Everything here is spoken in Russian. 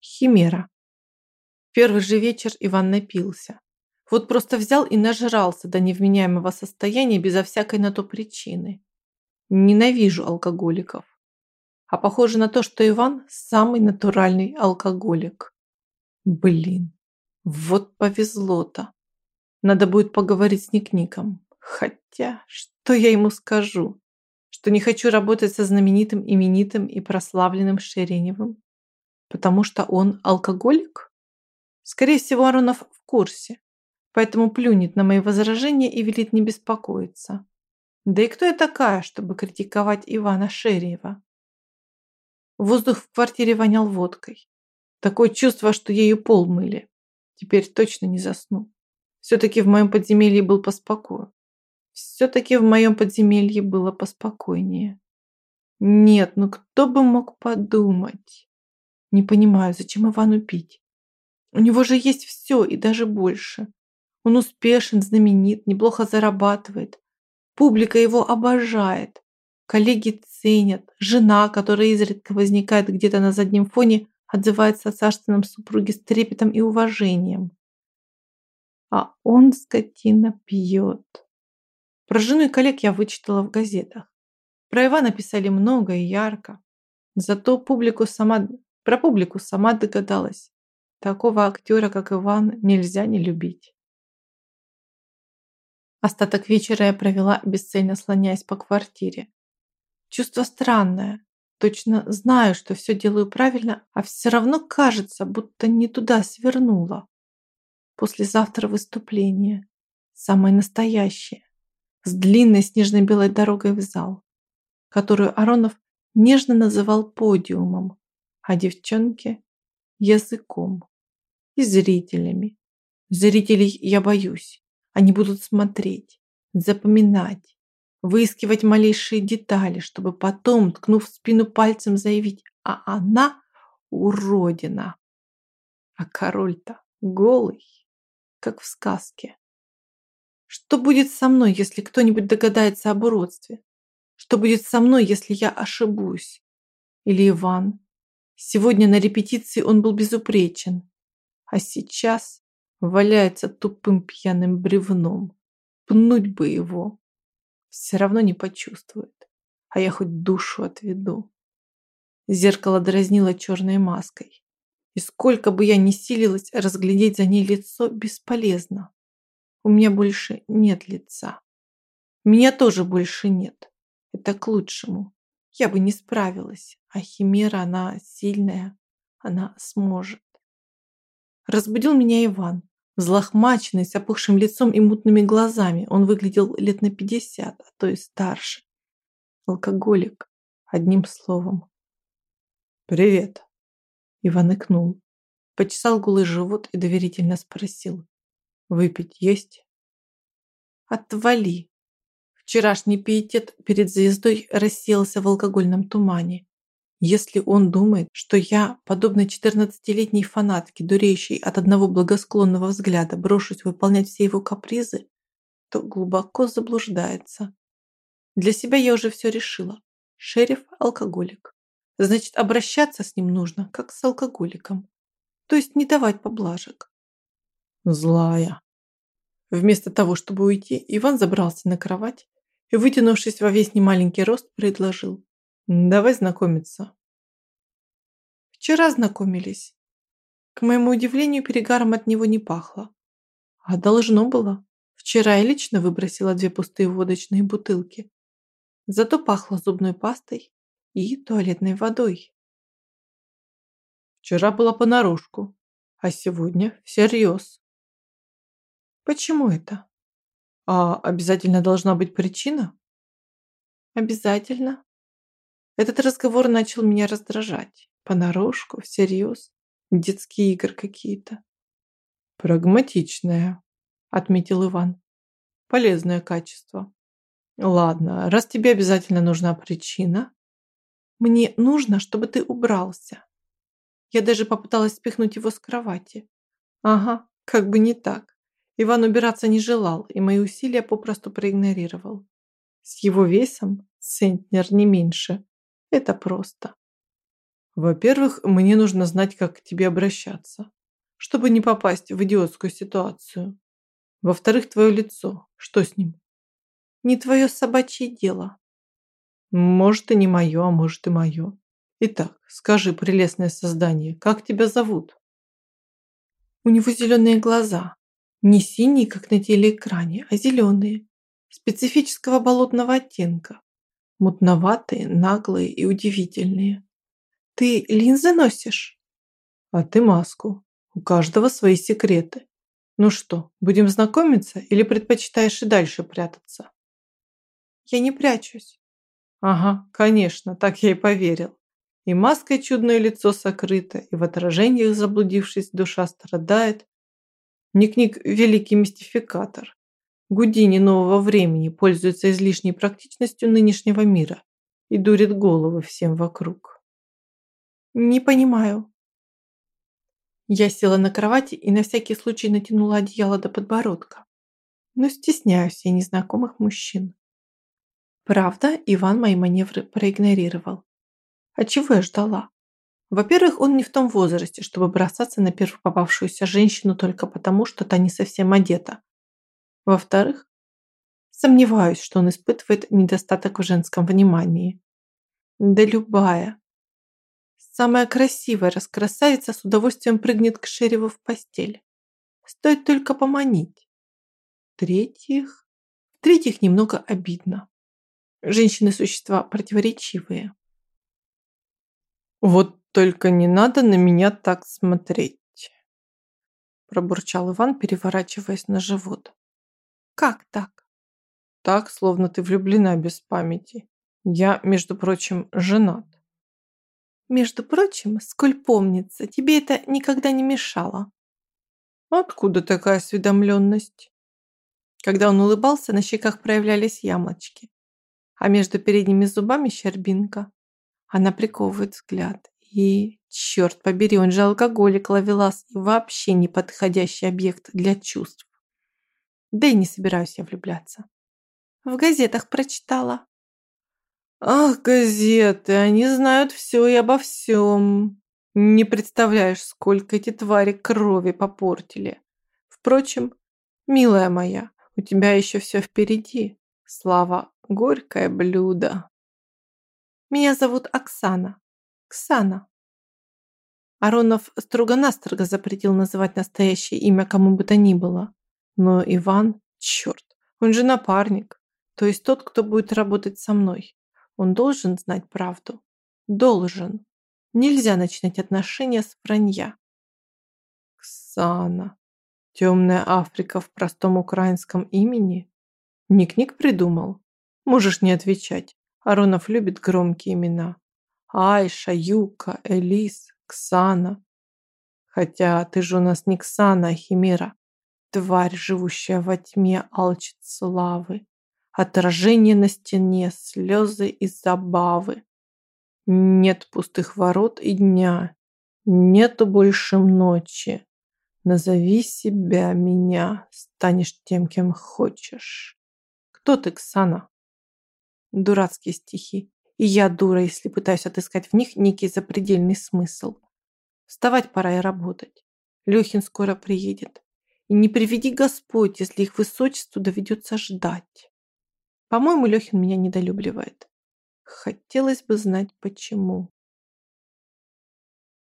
Химера. Первый же вечер Иван напился. Вот просто взял и нажрался до невменяемого состояния безо всякой на то причины. Ненавижу алкоголиков. А похоже на то, что Иван самый натуральный алкоголик. Блин, вот повезло-то. Надо будет поговорить с Ник-Ником. Хотя, что я ему скажу? Что не хочу работать со знаменитым, именитым и прославленным Шереневым? Потому что он алкоголик? Скорее всего, Аронов в курсе. Поэтому плюнет на мои возражения и велит не беспокоиться. Да и кто я такая, чтобы критиковать Ивана Шерьева? Воздух в квартире вонял водкой. Такое чувство, что ею пол мыли. Теперь точно не засну. Все-таки в моем подземелье был поспокою. Все-таки в моем подземелье было поспокойнее. Нет, ну кто бы мог подумать? Не понимаю, зачем Ивану пить? У него же есть все и даже больше. Он успешен, знаменит, неплохо зарабатывает. Публика его обожает. Коллеги ценят. Жена, которая изредка возникает где-то на заднем фоне, отзывается о царственном супруге с трепетом и уважением. А он, скотина, пьет. Про жену и коллег я вычитала в газетах. Про Ивана писали много и ярко. Зато публику сама, про публику сама догадалась. Такого актера, как Иван, нельзя не любить. Остаток вечера я провела, бесцельно слоняясь по квартире. Чувство странное. Точно знаю, что все делаю правильно, а все равно кажется, будто не туда свернула. Послезавтра выступление. Самое настоящее. С длинной снежно-белой дорогой в зал, которую Аронов нежно называл подиумом, а девчонки – языком и зрителями. Зрителей я боюсь. Они будут смотреть, запоминать, выискивать малейшие детали, чтобы потом, ткнув в спину пальцем, заявить «А она уродина!» А король-то голый, как в сказке. Что будет со мной, если кто-нибудь догадается об уродстве? Что будет со мной, если я ошибусь? Или Иван? Сегодня на репетиции он был безупречен, а сейчас Валяется тупым пьяным бревном. Пнуть бы его. Все равно не почувствует. А я хоть душу отведу. Зеркало дразнило черной маской. И сколько бы я ни силилась разглядеть за ней лицо, бесполезно. У меня больше нет лица. Меня тоже больше нет. Это к лучшему. Я бы не справилась. А Химера, она сильная. Она сможет. Разбудил меня Иван. Взлохмаченный, с опухшим лицом и мутными глазами. Он выглядел лет на пятьдесят, а то и старше. Алкоголик, одним словом. «Привет!» Иван икнул. Почесал голый живот и доверительно спросил. «Выпить есть?» «Отвали!» Вчерашний пиетет перед звездой рассеялся в алкогольном тумане. Если он думает, что я, подобно 14-летней фанатке, дуреющей от одного благосклонного взгляда, брошусь выполнять все его капризы, то глубоко заблуждается. Для себя я уже все решила. Шериф – алкоголик. Значит, обращаться с ним нужно, как с алкоголиком. То есть не давать поблажек. Злая. Вместо того, чтобы уйти, Иван забрался на кровать и, вытянувшись во весь немаленький рост, предложил. Давай знакомиться. Вчера знакомились. К моему удивлению, перегаром от него не пахло. А должно было. Вчера я лично выбросила две пустые водочные бутылки. Зато пахло зубной пастой и туалетной водой. Вчера было понарошку, а сегодня всерьез. Почему это? А обязательно должна быть причина? Обязательно. Этот разговор начал меня раздражать. Понарошку, всерьез. Детские игры какие-то. Прагматичная, отметил Иван. Полезное качество. Ладно, раз тебе обязательно нужна причина. Мне нужно, чтобы ты убрался. Я даже попыталась спихнуть его с кровати. Ага, как бы не так. Иван убираться не желал и мои усилия попросту проигнорировал. С его весом центнер не меньше. Это просто. Во-первых, мне нужно знать, как к тебе обращаться, чтобы не попасть в идиотскую ситуацию. Во-вторых, твое лицо. Что с ним? Не твое собачье дело. Может, и не мое, а может, и мое. Итак, скажи, прелестное создание, как тебя зовут? У него зеленые глаза. Не синие, как на телеэкране, а зеленые. Специфического болотного оттенка. Мутноватые, наглые и удивительные. Ты линзы носишь? А ты маску. У каждого свои секреты. Ну что, будем знакомиться или предпочитаешь и дальше прятаться? Я не прячусь. Ага, конечно, так я и поверил. И маской чудное лицо сокрыто, и в отражениях заблудившись душа страдает. Ник-Ник – великий мистификатор. Гудини нового времени пользуется излишней практичностью нынешнего мира и дурит головы всем вокруг. Не понимаю. Я села на кровати и на всякий случай натянула одеяло до подбородка. Но стесняюсь я незнакомых мужчин. Правда, Иван мои маневры проигнорировал. А чего я ждала? Во-первых, он не в том возрасте, чтобы бросаться на первую попавшуюся женщину только потому, что та не совсем одета. Во-вторых, сомневаюсь, что он испытывает недостаток в женском внимании. Да любая. Самая красивая раскрасавица с удовольствием прыгнет к Шереву в постель. Стоит только поманить. В-третьих, в-третьих, немного обидно. Женщины – существа противоречивые. «Вот только не надо на меня так смотреть», – пробурчал Иван, переворачиваясь на живот. «Как так?» «Так, словно ты влюблена без памяти. Я, между прочим, женат». «Между прочим, сколь помнится, тебе это никогда не мешало». «Откуда такая осведомленность?» Когда он улыбался, на щеках проявлялись ямочки а между передними зубами щербинка. Она приковывает взгляд. И, черт побери, он же алкоголик, ловелас и вообще неподходящий объект для чувств. Да и не собираюсь я влюбляться. В газетах прочитала. Ах, газеты, они знают все и обо всем. Не представляешь, сколько эти твари крови попортили. Впрочем, милая моя, у тебя еще все впереди. Слава Горькое блюдо. Меня зовут Оксана. Ксана. Аронов строго-настрого запретил называть настоящее имя кому бы то ни было. Но Иван, черт, он же напарник. То есть тот, кто будет работать со мной. Он должен знать правду. Должен. Нельзя начинать отношения с вранья. Ксана. Темная Африка в простом украинском имени? Ник-Ник придумал. Можешь не отвечать. Аронов любит громкие имена. Айша, Юка, Элис, Ксана. Хотя ты же у нас не Ксана, а Химера. Тварь, живущая во тьме, алчит славы. Отражение на стене, слезы и забавы. Нет пустых ворот и дня. Нету больше ночи. Назови себя, меня, станешь тем, кем хочешь. Кто ты, Ксана? Дурацкие стихи. И я дура, если пытаюсь отыскать в них некий запредельный смысл. Вставать пора и работать. Лехин скоро приедет. И не приведи Господь, если их высочеству доведется ждать. По-моему, Лехин меня недолюбливает. Хотелось бы знать, почему.